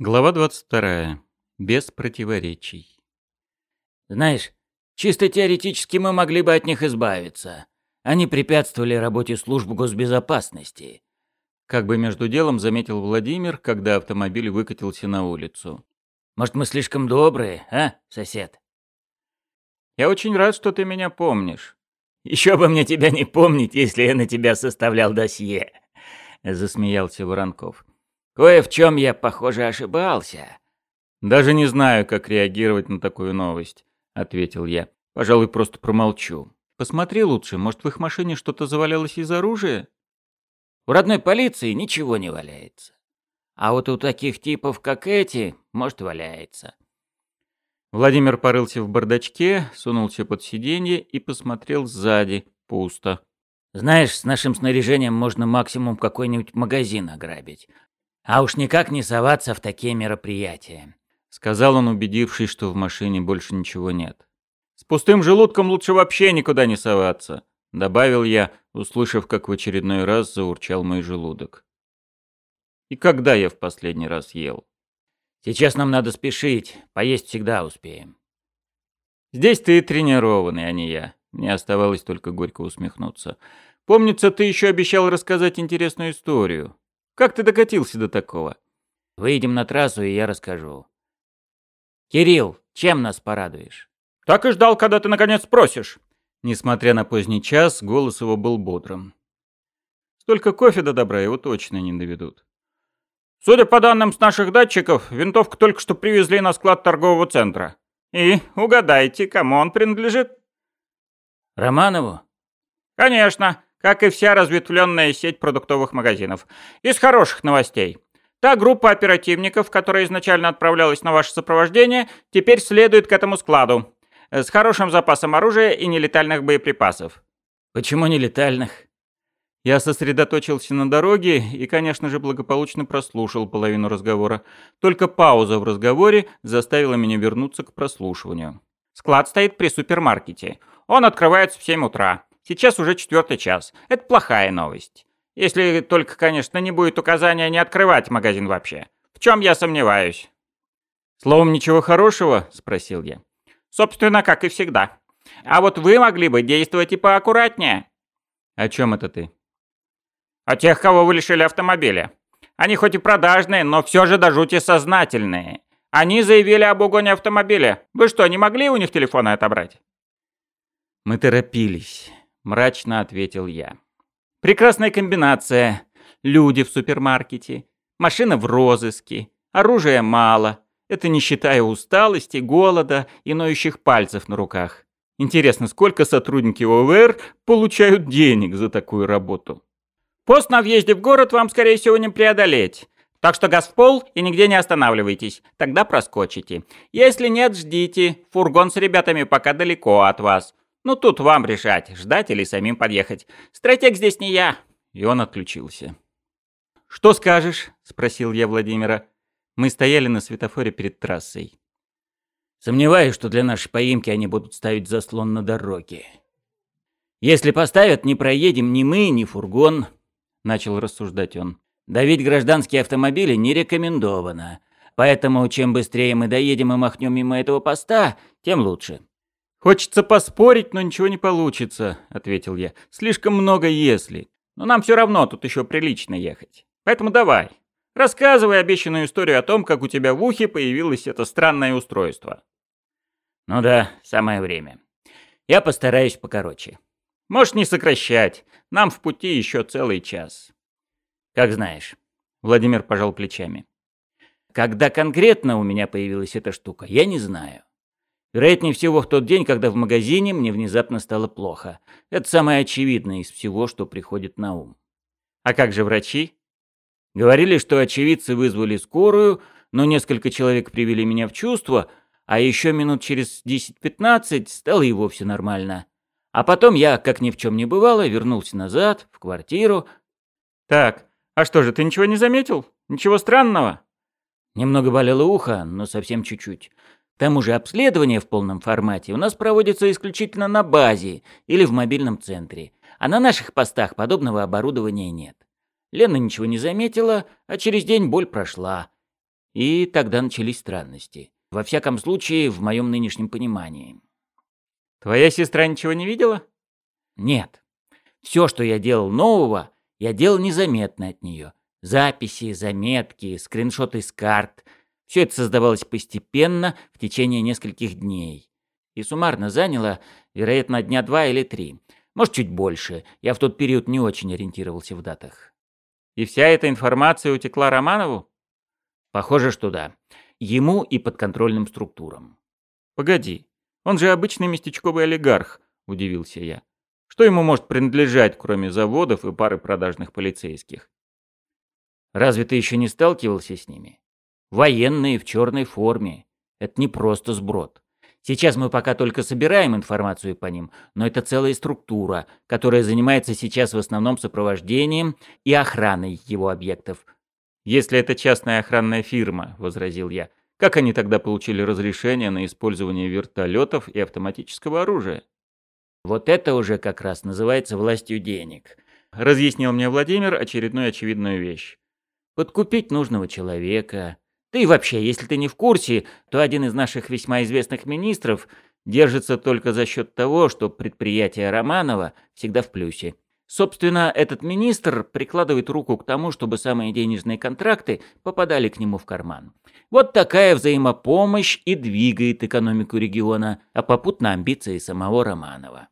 Глава 22. Без противоречий. Знаешь, чисто теоретически мы могли бы от них избавиться. Они препятствовали работе служб госбезопасности. Как бы между делом заметил Владимир, когда автомобиль выкатился на улицу. Может, мы слишком добрые, а, сосед? Я очень рад, что ты меня помнишь. Еще бы мне тебя не помнить, если я на тебя составлял досье, засмеялся Воронков. Кое в чем я, похоже, ошибался. Даже не знаю, как реагировать на такую новость, ответил я. Пожалуй, просто промолчу. Посмотри лучше, может, в их машине что-то завалялось из оружия? У родной полиции ничего не валяется. А вот у таких типов, как эти, может, валяется. Владимир порылся в бардачке, сунулся под сиденье и посмотрел сзади. Пусто. Знаешь, с нашим снаряжением можно максимум какой-нибудь магазин ограбить. А уж никак не соваться в такие мероприятия. Сказал он, убедившись, что в машине больше ничего нет. С пустым желудком лучше вообще никуда не соваться, добавил я, услышав, как в очередной раз заурчал мой желудок. И когда я в последний раз ел? Сейчас нам надо спешить, поесть всегда успеем. Здесь ты тренированный, а не я. Мне оставалось только горько усмехнуться. Помнится, ты еще обещал рассказать интересную историю. Как ты докатился до такого? Выйдем на трассу, и я расскажу. Кирилл, чем нас порадуешь? Так и ждал, когда ты наконец спросишь. Несмотря на поздний час, голос его был бодрым. Столько кофе до добра его точно не доведут. Судя по данным с наших датчиков, винтовку только что привезли на склад торгового центра. И угадайте, кому он принадлежит? Романову? Конечно как и вся разветвленная сеть продуктовых магазинов. Из хороших новостей. Та группа оперативников, которая изначально отправлялась на ваше сопровождение, теперь следует к этому складу. С хорошим запасом оружия и нелетальных боеприпасов. Почему нелетальных? Я сосредоточился на дороге и, конечно же, благополучно прослушал половину разговора. Только пауза в разговоре заставила меня вернуться к прослушиванию. Склад стоит при супермаркете. Он открывается в 7 утра. Сейчас уже четвертый час. Это плохая новость. Если только, конечно, не будет указания не открывать магазин вообще. В чем я сомневаюсь. Словом, ничего хорошего? Спросил я. Собственно, как и всегда. А вот вы могли бы действовать и поаккуратнее. О чем это ты? О тех, кого вы лишили автомобиля. Они хоть и продажные, но все же до жути сознательные. Они заявили об угоне автомобиля. Вы что, не могли у них телефоны отобрать? Мы торопились мрачно ответил я. Прекрасная комбинация. Люди в супермаркете, машина в розыске, оружия мало. Это не считая усталости, голода и ноющих пальцев на руках. Интересно, сколько сотрудники ОВР получают денег за такую работу? Пост на въезде в город вам, скорее всего, не преодолеть. Так что газ в пол и нигде не останавливайтесь. Тогда проскочите. Если нет, ждите. Фургон с ребятами пока далеко от вас. Ну тут вам решать, ждать или самим подъехать. Стратег здесь не я. И он отключился. «Что скажешь?» — спросил я Владимира. Мы стояли на светофоре перед трассой. «Сомневаюсь, что для нашей поимки они будут ставить заслон на дороге. Если поставят, не проедем ни мы, ни фургон», — начал рассуждать он. «Давить гражданские автомобили не рекомендовано. Поэтому чем быстрее мы доедем и махнем мимо этого поста, тем лучше. «Хочется поспорить, но ничего не получится», — ответил я. «Слишком много «если». Но нам все равно тут еще прилично ехать. Поэтому давай, рассказывай обещанную историю о том, как у тебя в ухе появилось это странное устройство». «Ну да, самое время. Я постараюсь покороче». «Можешь не сокращать. Нам в пути еще целый час». «Как знаешь». Владимир пожал плечами. «Когда конкретно у меня появилась эта штука, я не знаю. Вероятнее всего, в тот день, когда в магазине мне внезапно стало плохо. Это самое очевидное из всего, что приходит на ум. А как же врачи? Говорили, что очевидцы вызвали скорую, но несколько человек привели меня в чувство, а еще минут через 10-15 стало и вовсе нормально. А потом я, как ни в чем не бывало, вернулся назад, в квартиру. Так, а что же, ты ничего не заметил? Ничего странного? Немного болело ухо, но совсем чуть-чуть. К тому же обследование в полном формате у нас проводится исключительно на базе или в мобильном центре, а на наших постах подобного оборудования нет. Лена ничего не заметила, а через день боль прошла. И тогда начались странности. Во всяком случае, в моем нынешнем понимании. Твоя сестра ничего не видела? Нет. Все, что я делал нового, я делал незаметно от нее. Записи, заметки, скриншоты с карт. Все это создавалось постепенно в течение нескольких дней. И суммарно заняло, вероятно, дня два или три. Может, чуть больше. Я в тот период не очень ориентировался в датах. И вся эта информация утекла Романову? Похоже, что да. Ему и подконтрольным структурам. Погоди, он же обычный местечковый олигарх, удивился я. Что ему может принадлежать, кроме заводов и пары продажных полицейских? Разве ты еще не сталкивался с ними? Военные в черной форме. Это не просто сброд. Сейчас мы пока только собираем информацию по ним, но это целая структура, которая занимается сейчас в основном сопровождением и охраной его объектов. «Если это частная охранная фирма», — возразил я, — «как они тогда получили разрешение на использование вертолетов и автоматического оружия?» «Вот это уже как раз называется властью денег», — разъяснил мне Владимир очередную очевидную вещь. «Подкупить нужного человека, да и вообще, если ты не в курсе, то один из наших весьма известных министров держится только за счет того, что предприятие Романова всегда в плюсе. Собственно, этот министр прикладывает руку к тому, чтобы самые денежные контракты попадали к нему в карман. Вот такая взаимопомощь и двигает экономику региона, а попутно амбиции самого Романова.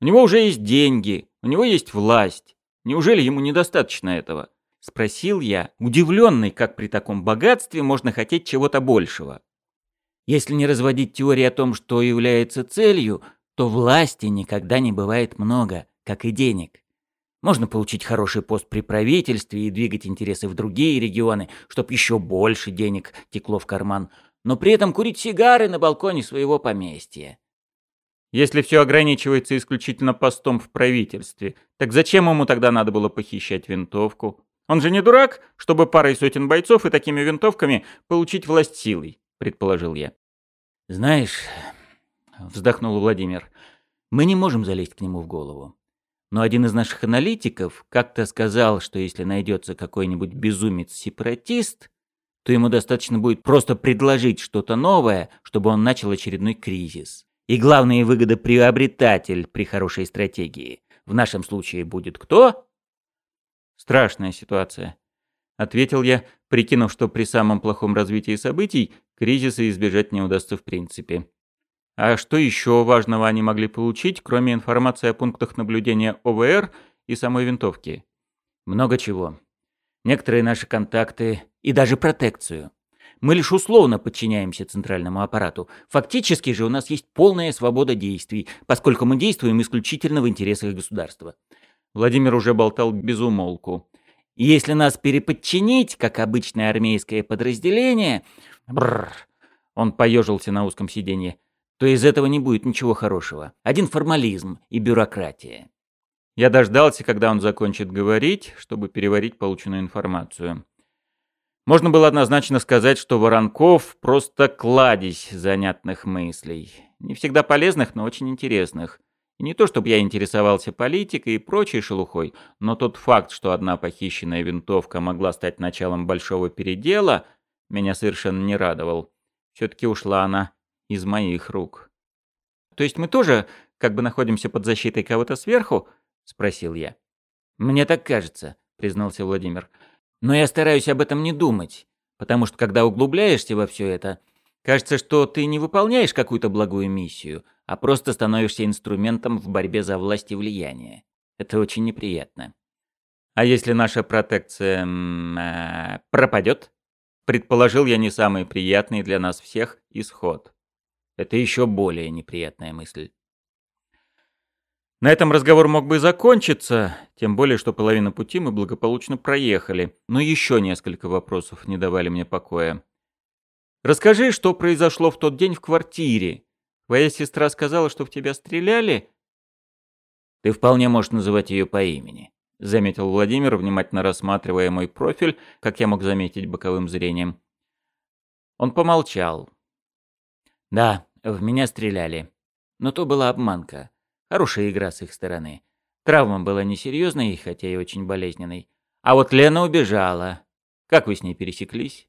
У него уже есть деньги, у него есть власть. Неужели ему недостаточно этого? — спросил я, удивленный, как при таком богатстве можно хотеть чего-то большего. Если не разводить теории о том, что является целью, то власти никогда не бывает много, как и денег. Можно получить хороший пост при правительстве и двигать интересы в другие регионы, чтобы еще больше денег текло в карман, но при этом курить сигары на балконе своего поместья. Если все ограничивается исключительно постом в правительстве, так зачем ему тогда надо было похищать винтовку? Он же не дурак, чтобы парой сотен бойцов и такими винтовками получить власть силой, предположил я. Знаешь, вздохнул Владимир, мы не можем залезть к нему в голову. Но один из наших аналитиков как-то сказал, что если найдется какой-нибудь безумец-сепаратист, то ему достаточно будет просто предложить что-то новое, чтобы он начал очередной кризис. И главный выгодоприобретатель при хорошей стратегии в нашем случае будет кто? Страшная ситуация. Ответил я, прикинув, что при самом плохом развитии событий кризиса избежать не удастся в принципе. А что еще важного они могли получить, кроме информации о пунктах наблюдения ОВР и самой винтовки? Много чего. Некоторые наши контакты и даже протекцию. Мы лишь условно подчиняемся центральному аппарату. Фактически же у нас есть полная свобода действий, поскольку мы действуем исключительно в интересах государства. Владимир уже болтал без умолку. «Если нас переподчинить, как обычное армейское подразделение...» Бррр, он поежился на узком сиденье. «То из этого не будет ничего хорошего. Один формализм и бюрократия». Я дождался, когда он закончит говорить, чтобы переварить полученную информацию. Можно было однозначно сказать, что Воронков просто кладезь занятных мыслей. Не всегда полезных, но очень интересных. И не то чтобы я интересовался политикой и прочей шелухой, но тот факт, что одна похищенная винтовка могла стать началом большого передела, меня совершенно не радовал. Все-таки ушла она из моих рук. «То есть мы тоже как бы находимся под защитой кого-то сверху?» — спросил я. «Мне так кажется», — признался Владимир. «Но я стараюсь об этом не думать, потому что когда углубляешься во все это, кажется, что ты не выполняешь какую-то благую миссию, а просто становишься инструментом в борьбе за власть и влияние. Это очень неприятно. А если наша протекция э, пропадет? Предположил я не самый приятный для нас всех исход. Это еще более неприятная мысль. На этом разговор мог бы закончиться, тем более, что половину пути мы благополучно проехали, но еще несколько вопросов не давали мне покоя. Расскажи, что произошло в тот день в квартире, Твоя сестра сказала, что в тебя стреляли?» «Ты вполне можешь называть ее по имени», — заметил Владимир, внимательно рассматривая мой профиль, как я мог заметить боковым зрением. Он помолчал. «Да, в меня стреляли. Но то была обманка. Хорошая игра с их стороны. Травма была несерьезной, хотя и очень болезненной. А вот Лена убежала. Как вы с ней пересеклись?»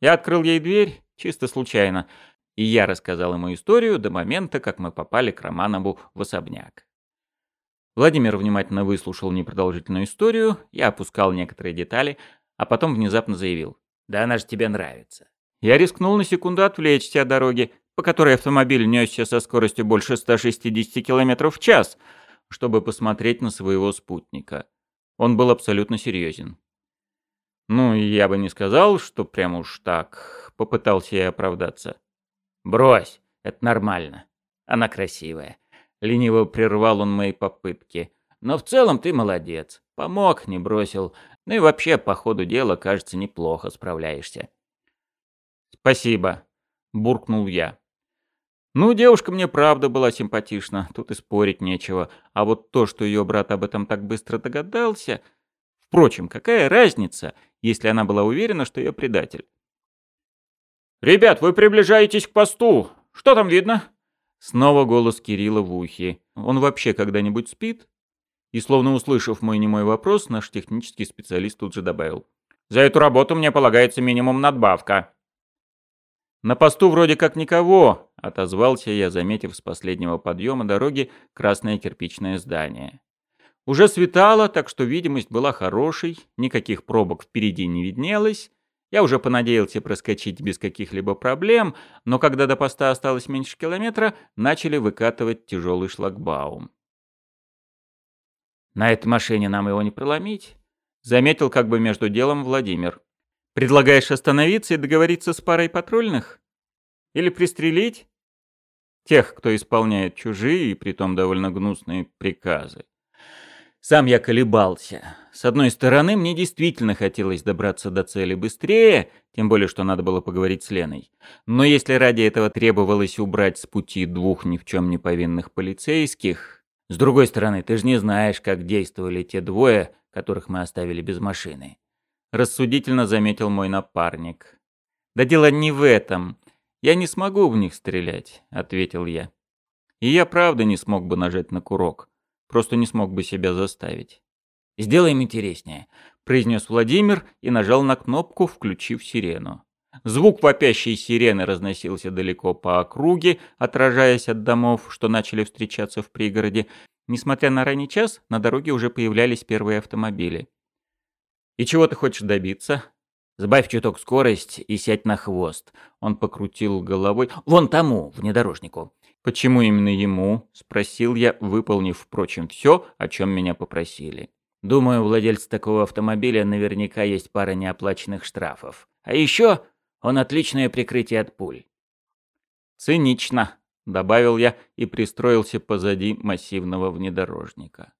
Я открыл ей дверь, чисто случайно, и я рассказал ему историю до момента, как мы попали к Романову в особняк. Владимир внимательно выслушал непродолжительную историю, я опускал некоторые детали, а потом внезапно заявил. «Да она же тебе нравится». Я рискнул на секунду отвлечься от дороги, по которой автомобиль несся со скоростью больше 160 км в час, чтобы посмотреть на своего спутника. Он был абсолютно серьезен. Ну, я бы не сказал, что прям уж так, попытался я оправдаться. Брось, это нормально. Она красивая. Лениво прервал он мои попытки. Но в целом ты молодец. Помог, не бросил. Ну и вообще, по ходу дела, кажется, неплохо справляешься. Спасибо, буркнул я. Ну, девушка мне правда была симпатична, тут и спорить нечего. А вот то, что ее брат об этом так быстро догадался... Впрочем, какая разница, если она была уверена, что я предатель? «Ребят, вы приближаетесь к посту. Что там видно?» Снова голос Кирилла в ухе. Он вообще когда-нибудь спит? И словно услышав мой немой вопрос, наш технический специалист тут же добавил. «За эту работу мне полагается минимум надбавка». «На посту вроде как никого», — отозвался я, заметив с последнего подъема дороги красное кирпичное здание. Уже светало, так что видимость была хорошей, никаких пробок впереди не виднелось. Я уже понадеялся проскочить без каких-либо проблем, но когда до поста осталось меньше километра, начали выкатывать тяжелый шлагбаум. «На этой машине нам его не проломить», — заметил как бы между делом Владимир. «Предлагаешь остановиться и договориться с парой патрульных? Или пристрелить?» Тех, кто исполняет чужие и притом довольно гнусные приказы. Сам я колебался. С одной стороны, мне действительно хотелось добраться до цели быстрее, тем более, что надо было поговорить с Леной. Но если ради этого требовалось убрать с пути двух ни в чем не повинных полицейских... С другой стороны, ты же не знаешь, как действовали те двое, которых мы оставили без машины. Рассудительно заметил мой напарник. Да дело не в этом. Я не смогу в них стрелять, ответил я. И я правда не смог бы нажать на курок. Просто не смог бы себя заставить. «Сделаем интереснее», — произнес Владимир и нажал на кнопку, включив сирену. Звук вопящей сирены разносился далеко по округе, отражаясь от домов, что начали встречаться в пригороде. Несмотря на ранний час, на дороге уже появлялись первые автомобили. «И чего ты хочешь добиться?» «Сбавь чуток скорость и сядь на хвост». Он покрутил головой. «Вон тому, внедорожнику. «Почему именно ему?» – спросил я, выполнив, впрочем, все, о чем меня попросили. «Думаю, у владельца такого автомобиля наверняка есть пара неоплаченных штрафов. А еще он отличное прикрытие от пуль». «Цинично», – добавил я и пристроился позади массивного внедорожника.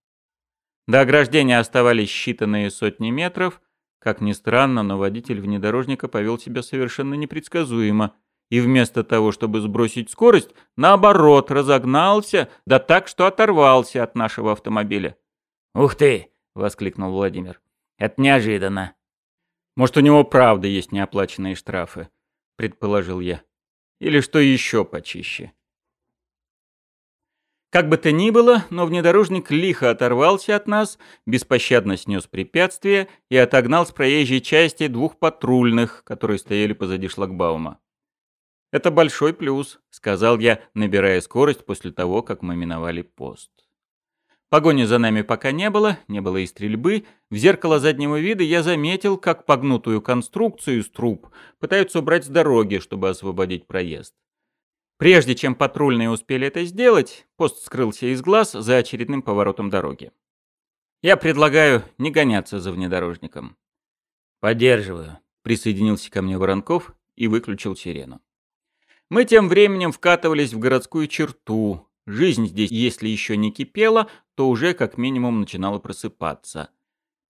До ограждения оставались считанные сотни метров. Как ни странно, но водитель внедорожника повел себя совершенно непредсказуемо – и вместо того, чтобы сбросить скорость, наоборот, разогнался, да так, что оторвался от нашего автомобиля. «Ух ты!» — воскликнул Владимир. «Это неожиданно». «Может, у него правда есть неоплаченные штрафы?» — предположил я. «Или что еще почище?» Как бы то ни было, но внедорожник лихо оторвался от нас, беспощадно снес препятствие и отогнал с проезжей части двух патрульных, которые стояли позади шлагбаума. «Это большой плюс», — сказал я, набирая скорость после того, как мы миновали пост. Погони за нами пока не было, не было и стрельбы. В зеркало заднего вида я заметил, как погнутую конструкцию из труб пытаются убрать с дороги, чтобы освободить проезд. Прежде чем патрульные успели это сделать, пост скрылся из глаз за очередным поворотом дороги. Я предлагаю не гоняться за внедорожником. «Поддерживаю», — присоединился ко мне Воронков и выключил сирену. Мы тем временем вкатывались в городскую черту. Жизнь здесь, если еще не кипела, то уже как минимум начинала просыпаться.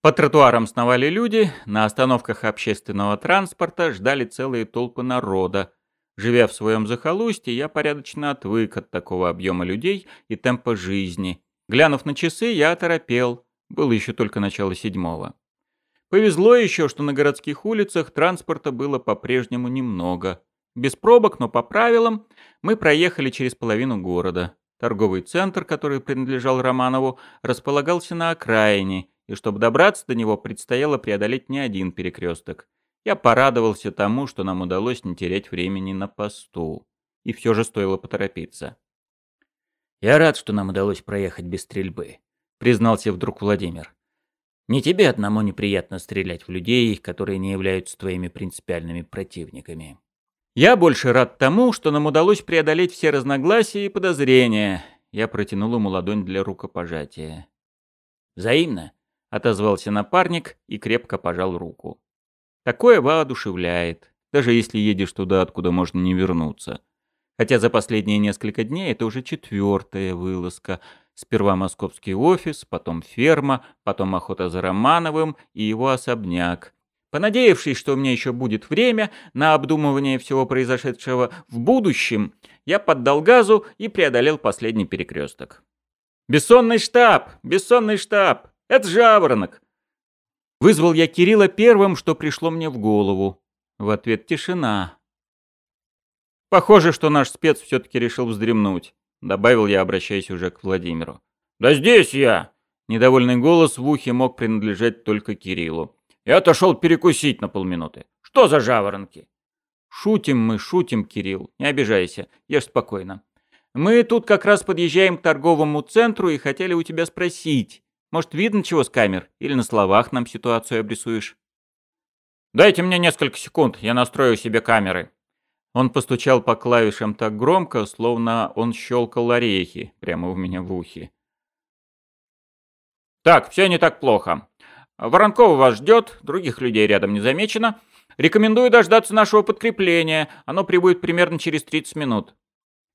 По тротуарам сновали люди, на остановках общественного транспорта ждали целые толпы народа. Живя в своем захолустье, я порядочно отвык от такого объема людей и темпа жизни. Глянув на часы, я оторопел. Было еще только начало седьмого. Повезло еще, что на городских улицах транспорта было по-прежнему немного. Без пробок, но по правилам, мы проехали через половину города. Торговый центр, который принадлежал Романову, располагался на окраине, и чтобы добраться до него, предстояло преодолеть не один перекресток. Я порадовался тому, что нам удалось не терять времени на посту. И все же стоило поторопиться. «Я рад, что нам удалось проехать без стрельбы», — признался вдруг Владимир. «Не тебе одному неприятно стрелять в людей, которые не являются твоими принципиальными противниками». «Я больше рад тому, что нам удалось преодолеть все разногласия и подозрения». Я протянул ему ладонь для рукопожатия. «Взаимно», — отозвался напарник и крепко пожал руку. Такое воодушевляет, даже если едешь туда, откуда можно не вернуться. Хотя за последние несколько дней это уже четвертая вылазка. Сперва московский офис, потом ферма, потом охота за Романовым и его особняк. Понадеявшись, что у меня еще будет время на обдумывание всего произошедшего в будущем, я поддал газу и преодолел последний перекресток. «Бессонный штаб! Бессонный штаб! Это жаворонок! Вызвал я Кирилла первым, что пришло мне в голову. В ответ тишина. Похоже, что наш спец все-таки решил вздремнуть, добавил я, обращаясь уже к Владимиру. Да здесь я! Недовольный голос в ухе мог принадлежать только Кириллу. Я отошел перекусить на полминуты. Что за жаворонки? Шутим мы, шутим, Кирилл. Не обижайся, ешь спокойно. Мы тут как раз подъезжаем к торговому центру и хотели у тебя спросить, может, видно чего с камер? Или на словах нам ситуацию обрисуешь?» «Дайте мне несколько секунд, я настрою себе камеры». Он постучал по клавишам так громко, словно он щелкал орехи прямо у меня в ухе. «Так, все не так плохо. Воронкова вас ждет, других людей рядом не замечено. Рекомендую дождаться нашего подкрепления, оно прибудет примерно через 30 минут».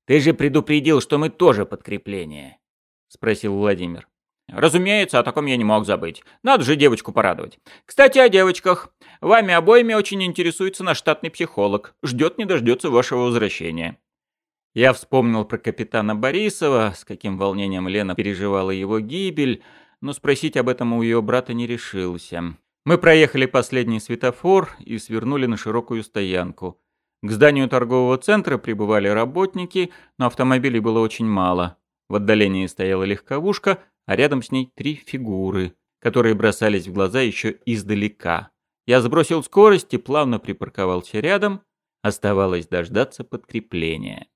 «Ты же предупредил, что мы тоже подкрепление», — спросил Владимир. Разумеется, о таком я не мог забыть. Надо же девочку порадовать. Кстати, о девочках. Вами обоими очень интересуется наш штатный психолог. Ждет не дождется вашего возвращения. Я вспомнил про капитана Борисова, с каким волнением Лена переживала его гибель, но спросить об этом у ее брата не решился. Мы проехали последний светофор и свернули на широкую стоянку. К зданию торгового центра прибывали работники, но автомобилей было очень мало. В отдалении стояла легковушка — а рядом с ней три фигуры, которые бросались в глаза еще издалека. Я сбросил скорость и плавно припарковался рядом. Оставалось дождаться подкрепления.